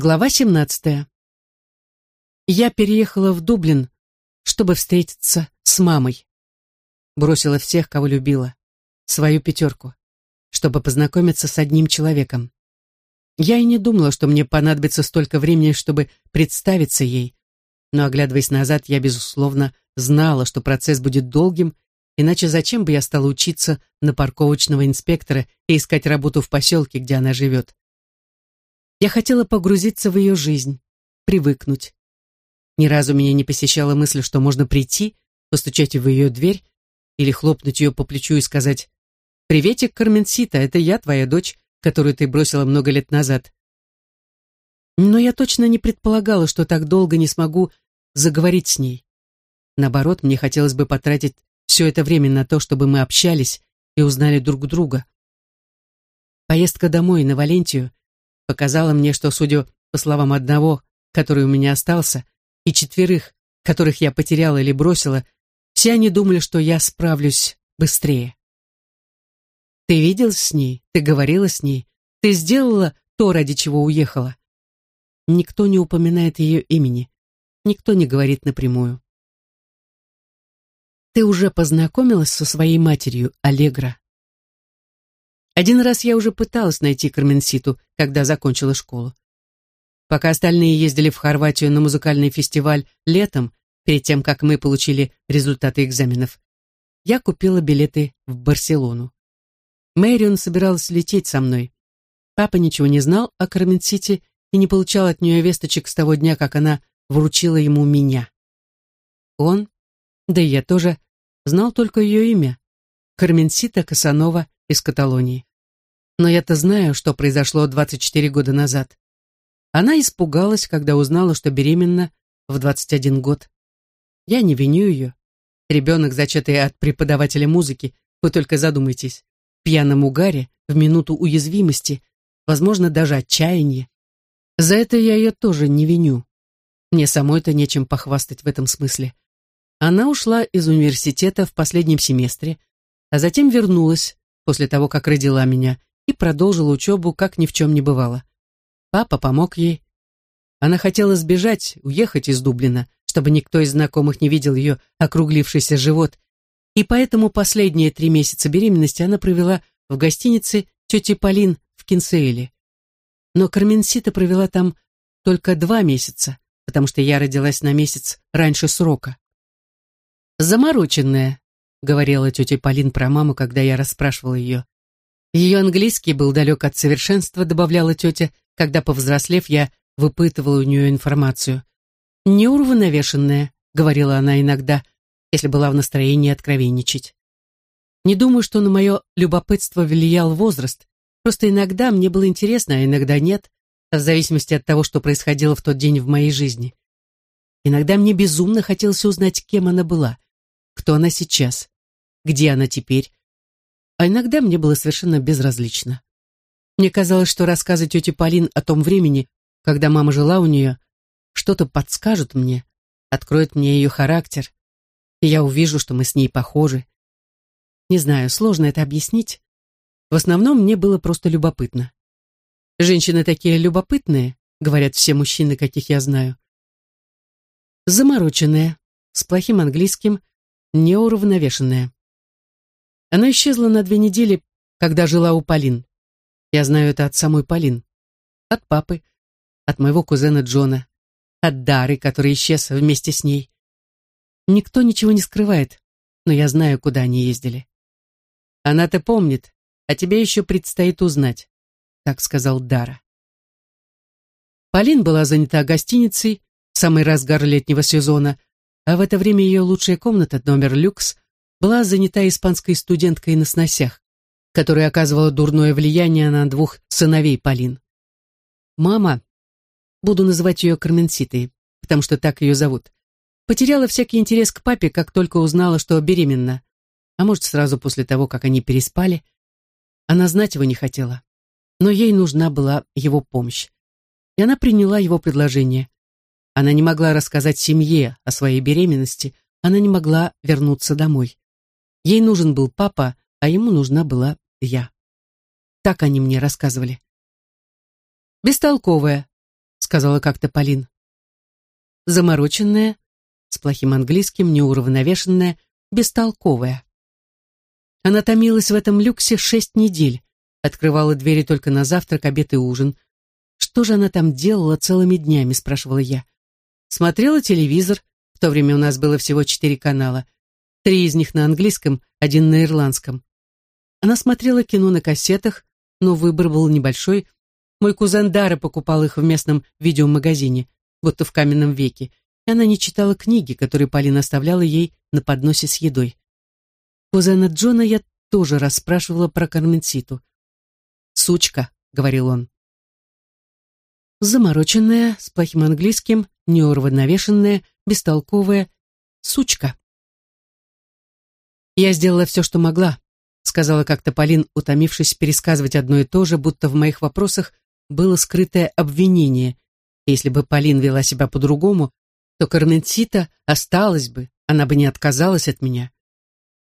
Глава 17. Я переехала в Дублин, чтобы встретиться с мамой. Бросила всех, кого любила, свою пятерку, чтобы познакомиться с одним человеком. Я и не думала, что мне понадобится столько времени, чтобы представиться ей, но, оглядываясь назад, я, безусловно, знала, что процесс будет долгим, иначе зачем бы я стала учиться на парковочного инспектора и искать работу в поселке, где она живет. Я хотела погрузиться в ее жизнь, привыкнуть. Ни разу меня не посещала мысль, что можно прийти, постучать в ее дверь или хлопнуть ее по плечу и сказать «Приветик, Карменсита, это я, твоя дочь, которую ты бросила много лет назад». Но я точно не предполагала, что так долго не смогу заговорить с ней. Наоборот, мне хотелось бы потратить все это время на то, чтобы мы общались и узнали друг друга. Поездка домой на Валентию показала мне, что, судя по словам одного, который у меня остался, и четверых, которых я потеряла или бросила, все они думали, что я справлюсь быстрее. Ты виделась с ней, ты говорила с ней, ты сделала то, ради чего уехала. Никто не упоминает ее имени, никто не говорит напрямую. Ты уже познакомилась со своей матерью, Аллегра? Один раз я уже пыталась найти Карменситу, когда закончила школу. Пока остальные ездили в Хорватию на музыкальный фестиваль летом, перед тем, как мы получили результаты экзаменов, я купила билеты в Барселону. Мэрион собиралась лететь со мной. Папа ничего не знал о Карменсите и не получал от нее весточек с того дня, как она вручила ему меня. Он, да и я тоже, знал только ее имя. Карменсита Касанова из Каталонии. Но я-то знаю, что произошло 24 года назад. Она испугалась, когда узнала, что беременна в 21 год. Я не виню ее. Ребенок, зачатый от преподавателя музыки, вы только задумайтесь, в пьяном угаре, в минуту уязвимости, возможно, даже отчаяния. За это я ее тоже не виню. Мне самой-то нечем похвастать в этом смысле. Она ушла из университета в последнем семестре, а затем вернулась после того, как родила меня, и продолжила учебу, как ни в чем не бывало. Папа помог ей. Она хотела сбежать, уехать из Дублина, чтобы никто из знакомых не видел ее округлившийся живот, и поэтому последние три месяца беременности она провела в гостинице тети Полин в Кинсейле. Но Карменсита провела там только два месяца, потому что я родилась на месяц раньше срока. «Замороченная», — говорила тетя Полин про маму, когда я расспрашивала ее. Ее английский был далек от совершенства, добавляла тетя, когда, повзрослев, я выпытывала у нее информацию. «Неуравновешенная», — говорила она иногда, если была в настроении откровенничать. Не думаю, что на мое любопытство влиял возраст, просто иногда мне было интересно, а иногда нет, в зависимости от того, что происходило в тот день в моей жизни. Иногда мне безумно хотелось узнать, кем она была, кто она сейчас, где она теперь, а иногда мне было совершенно безразлично. Мне казалось, что рассказы тети Полин о том времени, когда мама жила у нее, что-то подскажут мне, откроет мне ее характер, и я увижу, что мы с ней похожи. Не знаю, сложно это объяснить. В основном мне было просто любопытно. Женщины такие любопытные, говорят все мужчины, каких я знаю. Замороченная, с плохим английским, неуравновешенная. Она исчезла на две недели, когда жила у Полин. Я знаю это от самой Полин. От папы, от моего кузена Джона, от Дары, который исчез вместе с ней. Никто ничего не скрывает, но я знаю, куда они ездили. Она-то помнит, а тебе еще предстоит узнать, так сказал Дара. Полин была занята гостиницей в самый разгар летнего сезона, а в это время ее лучшая комната, номер люкс, была занята испанской студенткой на сносях, которая оказывала дурное влияние на двух сыновей Полин. Мама, буду называть ее Карменситой, потому что так ее зовут, потеряла всякий интерес к папе, как только узнала, что беременна, а может, сразу после того, как они переспали. Она знать его не хотела, но ей нужна была его помощь. И она приняла его предложение. Она не могла рассказать семье о своей беременности, она не могла вернуться домой. Ей нужен был папа, а ему нужна была я. Так они мне рассказывали. «Бестолковая», — сказала как-то Полин. Замороченная, с плохим английским, неуравновешенная, бестолковая. Она томилась в этом люксе шесть недель, открывала двери только на завтрак, обед и ужин. Что же она там делала целыми днями, спрашивала я. Смотрела телевизор, в то время у нас было всего четыре канала, три из них на английском, один на ирландском. Она смотрела кино на кассетах, но выбор был небольшой. Мой кузен Дара покупал их в местном видеомагазине, будто в каменном веке, и она не читала книги, которые Полина оставляла ей на подносе с едой. Кузена Джона я тоже расспрашивала про Карменситу. «Сучка», — говорил он. Замороченная, с плохим английским, неуравновешенная, бестолковая, сучка. Я сделала все, что могла, сказала как-то Полин, утомившись пересказывать одно и то же, будто в моих вопросах было скрытое обвинение. Если бы Полин вела себя по-другому, то Карменсита осталась бы, она бы не отказалась от меня.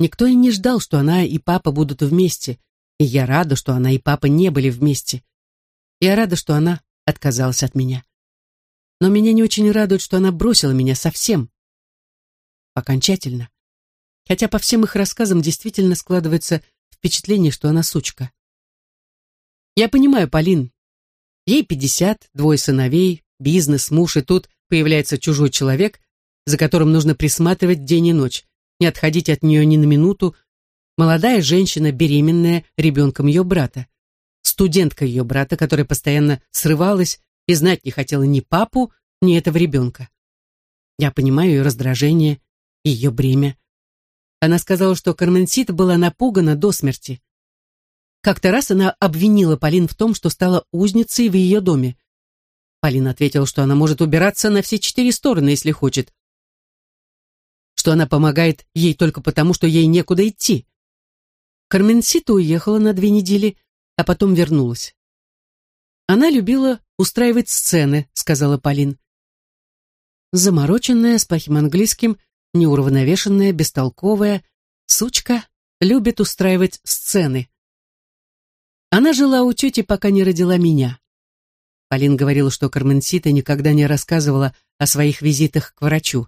Никто и не ждал, что она и папа будут вместе, и я рада, что она и папа не были вместе. Я рада, что она отказалась от меня. Но меня не очень радует, что она бросила меня совсем. Окончательно хотя по всем их рассказам действительно складывается впечатление, что она сучка. Я понимаю, Полин. Ей пятьдесят, двое сыновей, бизнес, муж, и тут появляется чужой человек, за которым нужно присматривать день и ночь, не отходить от нее ни на минуту. Молодая женщина, беременная ребенком ее брата. Студентка ее брата, которая постоянно срывалась и знать не хотела ни папу, ни этого ребенка. Я понимаю ее раздражение, ее бремя. Она сказала, что Карменсита была напугана до смерти. Как-то раз она обвинила Полин в том, что стала узницей в ее доме. Полина ответила, что она может убираться на все четыре стороны, если хочет. Что она помогает ей только потому, что ей некуда идти. Карменсита уехала на две недели, а потом вернулась. Она любила устраивать сцены, сказала Полин. Замороченная, с плохим английским, неуравновешенная, бестолковая, сучка, любит устраивать сцены. Она жила у тети, пока не родила меня. Полин говорила, что Карменсита никогда не рассказывала о своих визитах к врачу.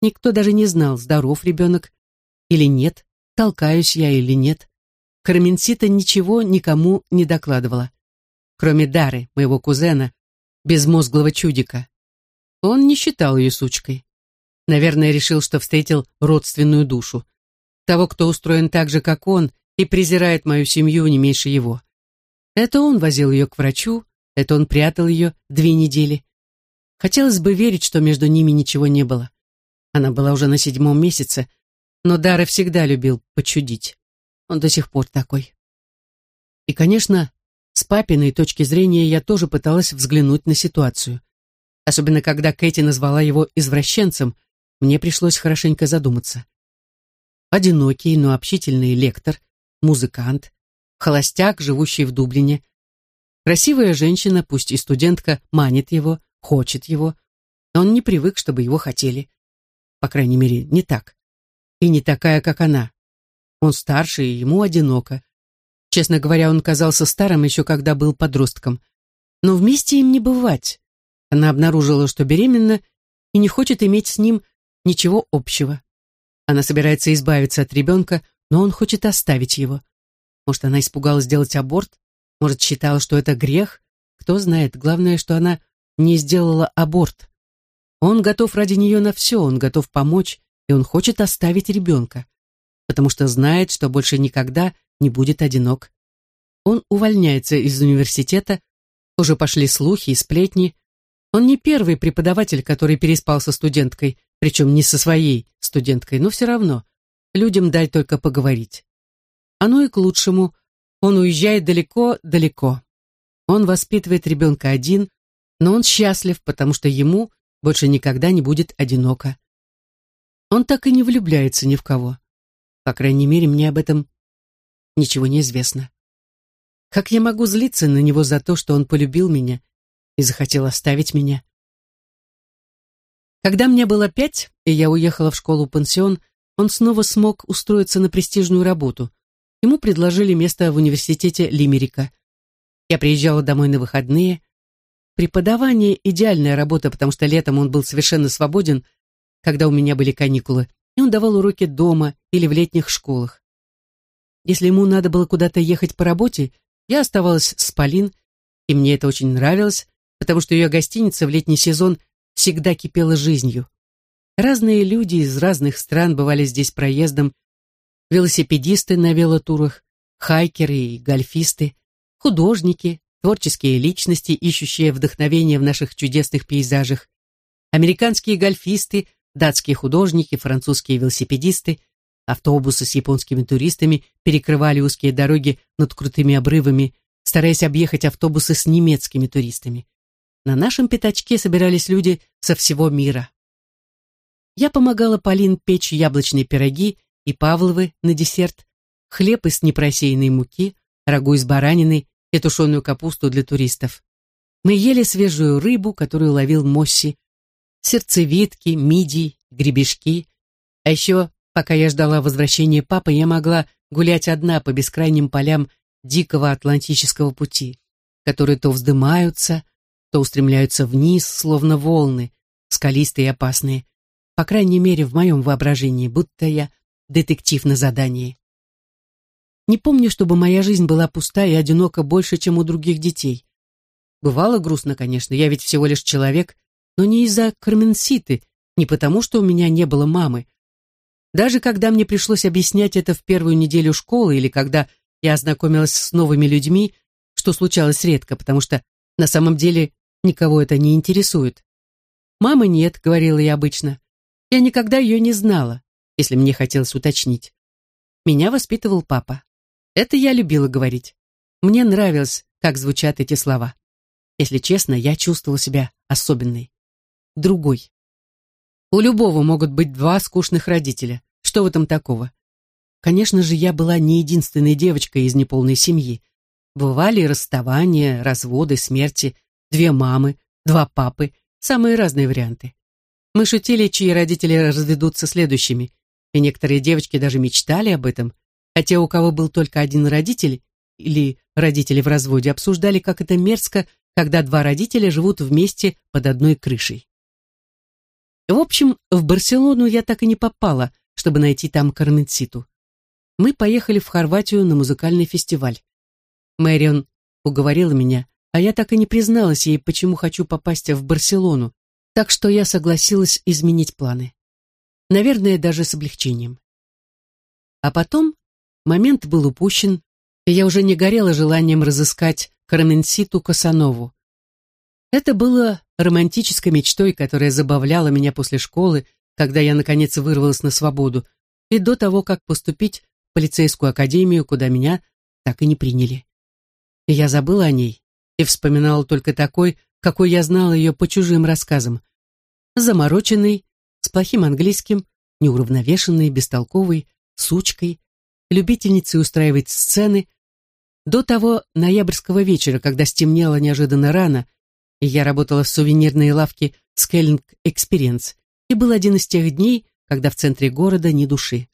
Никто даже не знал, здоров ребенок или нет, толкаюсь я или нет. Карменсита ничего никому не докладывала. Кроме Дары, моего кузена, безмозглого чудика. Он не считал ее сучкой. Наверное, решил, что встретил родственную душу. Того, кто устроен так же, как он, и презирает мою семью не меньше его. Это он возил ее к врачу, это он прятал ее две недели. Хотелось бы верить, что между ними ничего не было. Она была уже на седьмом месяце, но Дара всегда любил почудить. Он до сих пор такой. И, конечно, с папиной точки зрения я тоже пыталась взглянуть на ситуацию. Особенно, когда Кэти назвала его извращенцем, мне пришлось хорошенько задуматься. Одинокий, но общительный лектор, музыкант, холостяк, живущий в Дублине. Красивая женщина, пусть и студентка, манит его, хочет его, но он не привык, чтобы его хотели. По крайней мере, не так. И не такая, как она. Он старше, и ему одиноко. Честно говоря, он казался старым еще когда был подростком. Но вместе им не бывать. Она обнаружила, что беременна, и не хочет иметь с ним ничего общего. Она собирается избавиться от ребенка, но он хочет оставить его. Может, она испугалась сделать аборт? Может, считала, что это грех? Кто знает, главное, что она не сделала аборт. Он готов ради нее на все, он готов помочь, и он хочет оставить ребенка, потому что знает, что больше никогда не будет одинок. Он увольняется из университета, уже пошли слухи и сплетни. Он не первый преподаватель, который переспал со студенткой, причем не со своей студенткой, но все равно. Людям дай только поговорить. Оно и к лучшему. Он уезжает далеко-далеко. Он воспитывает ребенка один, но он счастлив, потому что ему больше никогда не будет одиноко. Он так и не влюбляется ни в кого. По крайней мере, мне об этом ничего не известно. Как я могу злиться на него за то, что он полюбил меня и захотел оставить меня? Когда мне было пять, и я уехала в школу-пансион, он снова смог устроиться на престижную работу. Ему предложили место в университете Лимерика. Я приезжала домой на выходные. Преподавание – идеальная работа, потому что летом он был совершенно свободен, когда у меня были каникулы, и он давал уроки дома или в летних школах. Если ему надо было куда-то ехать по работе, я оставалась с Полин, и мне это очень нравилось, потому что ее гостиница в летний сезон всегда кипела жизнью. Разные люди из разных стран бывали здесь проездом, велосипедисты на велотурах, хайкеры и гольфисты, художники, творческие личности, ищущие вдохновение в наших чудесных пейзажах, американские гольфисты, датские художники, французские велосипедисты, автобусы с японскими туристами перекрывали узкие дороги над крутыми обрывами, стараясь объехать автобусы с немецкими туристами. На нашем пятачке собирались люди со всего мира. Я помогала Полин печь яблочные пироги и павловы на десерт, хлеб из непросеянной муки, рагу из баранины и тушеную капусту для туристов. Мы ели свежую рыбу, которую ловил Мосси, сердцевидки, мидии, гребешки. А еще, пока я ждала возвращения папы, я могла гулять одна по бескрайним полям дикого Атлантического пути, которые то вздымаются, то устремляются вниз, словно волны, скалистые и опасные, по крайней мере, в моем воображении, будто я детектив на задании. Не помню, чтобы моя жизнь была пуста и одинока больше, чем у других детей. Бывало грустно, конечно, я ведь всего лишь человек, но не из-за Карменситы, не потому, что у меня не было мамы. Даже когда мне пришлось объяснять это в первую неделю школы или когда я ознакомилась с новыми людьми, что случалось редко, потому что на самом деле никого это не интересует. «Мамы нет», — говорила я обычно. Я никогда ее не знала, если мне хотелось уточнить. Меня воспитывал папа. Это я любила говорить. Мне нравилось, как звучат эти слова. Если честно, я чувствовала себя особенной. Другой. У любого могут быть два скучных родителя. Что в этом такого? Конечно же, я была не единственной девочкой из неполной семьи. Бывали расставания, разводы, смерти, две мамы, два папы, самые разные варианты. Мы шутили, чьи родители разведутся следующими, и некоторые девочки даже мечтали об этом, а те, у кого был только один родитель или родители в разводе, обсуждали, как это мерзко, когда два родителя живут вместе под одной крышей. В общем, в Барселону я так и не попала, чтобы найти там Карменситу. Мы поехали в Хорватию на музыкальный фестиваль. Мэрион уговорила меня, а я так и не призналась ей, почему хочу попасть в Барселону, так что я согласилась изменить планы. Наверное, даже с облегчением. А потом момент был упущен, и я уже не горела желанием разыскать Карменситу Касанову. Это было романтической мечтой, которая забавляла меня после школы, когда я, наконец, вырвалась на свободу, и до того, как поступить в полицейскую академию, куда меня так и не приняли. И я забыла о ней и вспоминала только такой, какой я знала ее по чужим рассказам. Замороченный, с плохим английским, неуравновешенной, бестолковой, сучкой, любительницей устраивать сцены. До того ноябрьского вечера, когда стемнело неожиданно рано, и я работала в сувенирной лавке Scaling Experience, и был один из тех дней, когда в центре города ни души.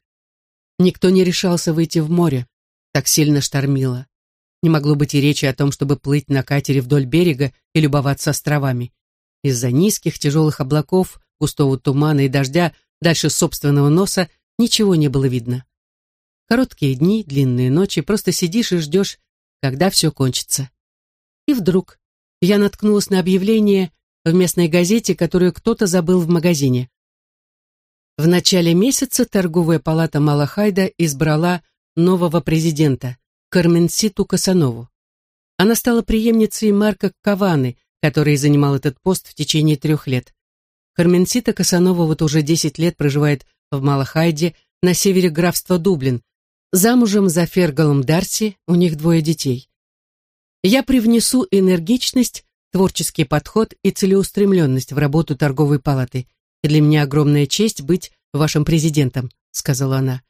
Никто не решался выйти в море, так сильно штормило. Не могло быть и речи о том, чтобы плыть на катере вдоль берега и любоваться островами. Из-за низких тяжелых облаков, густого тумана и дождя дальше собственного носа ничего не было видно. Короткие дни, длинные ночи, просто сидишь и ждешь, когда все кончится. И вдруг я наткнулась на объявление в местной газете, которую кто-то забыл в магазине. В начале месяца торговая палата Малахайда избрала нового президента, Карменситу Касанову. Она стала преемницей Марка Каваны, который занимал этот пост в течение трех лет. Карменсита Касанова вот уже десять лет проживает в Малахайде на севере графства Дублин. Замужем за Фергалом Дарси, у них двое детей. Я привнесу энергичность, творческий подход и целеустремленность в работу торговой палаты. И для меня огромная честь быть вашим президентом, сказала она.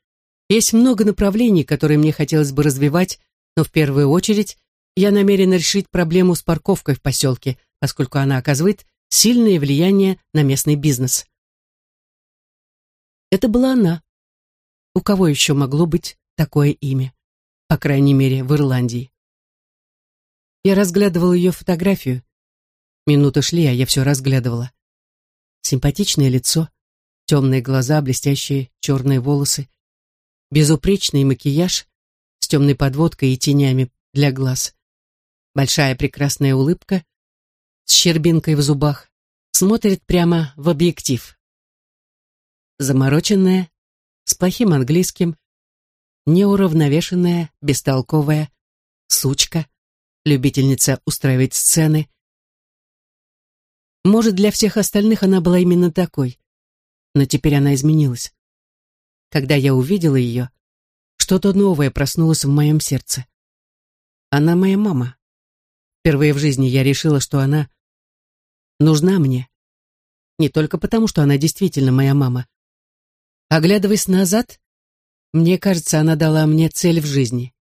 Есть много направлений, которые мне хотелось бы развивать, но в первую очередь я намерена решить проблему с парковкой в поселке, поскольку она оказывает сильное влияние на местный бизнес. Это была она. У кого еще могло быть такое имя? По крайней мере, в Ирландии. Я разглядывал ее фотографию. Минуты шли, а я все разглядывала. Симпатичное лицо, темные глаза, блестящие черные волосы, безупречный макияж с темной подводкой и тенями для глаз, большая прекрасная улыбка с щербинкой в зубах, смотрит прямо в объектив. Замороченная, с плохим английским, неуравновешенная, бестолковая, сучка, любительница устраивать сцены. Может, для всех остальных она была именно такой, но теперь она изменилась. Когда я увидела ее, что-то новое проснулось в моем сердце. Она моя мама. Впервые в жизни я решила, что она нужна мне. Не только потому, что она действительно моя мама. Оглядываясь назад, мне кажется, она дала мне цель в жизни.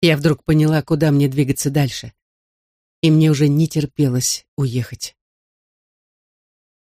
Я вдруг поняла, куда мне двигаться дальше. И мне уже не терпелось уехать.